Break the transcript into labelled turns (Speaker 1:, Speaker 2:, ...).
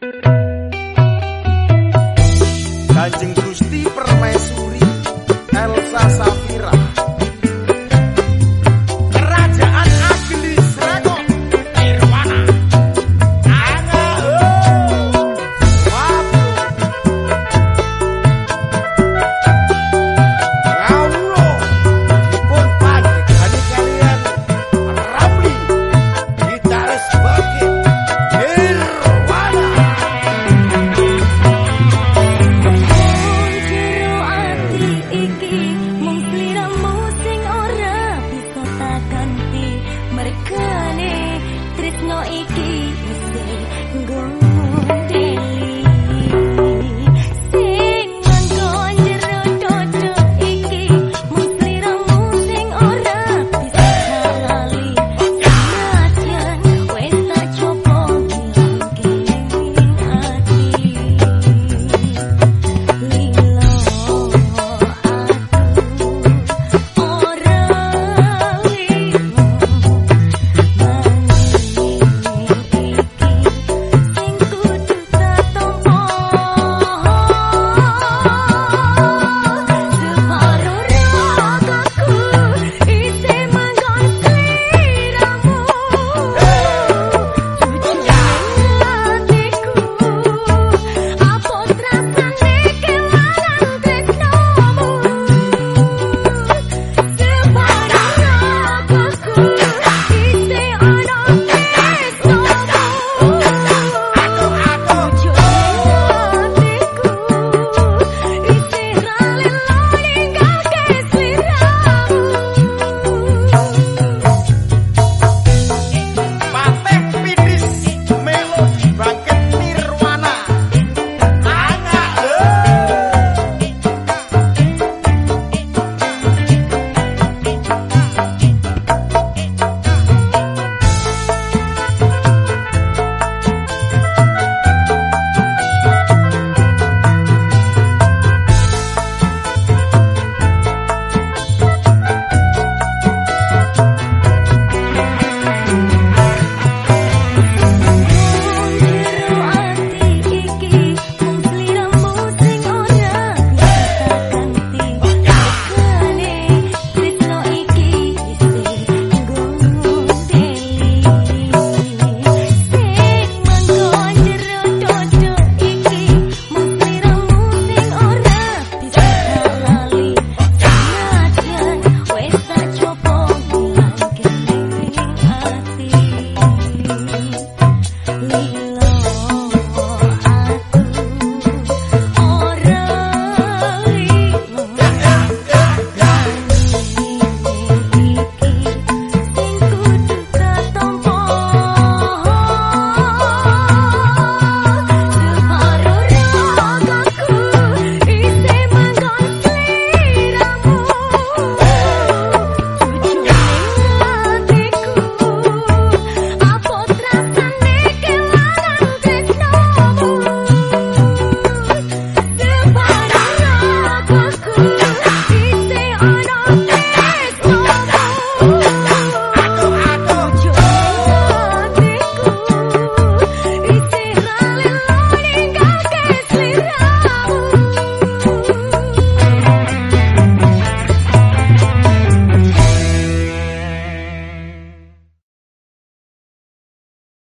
Speaker 1: Kanjeng
Speaker 2: ganti 你。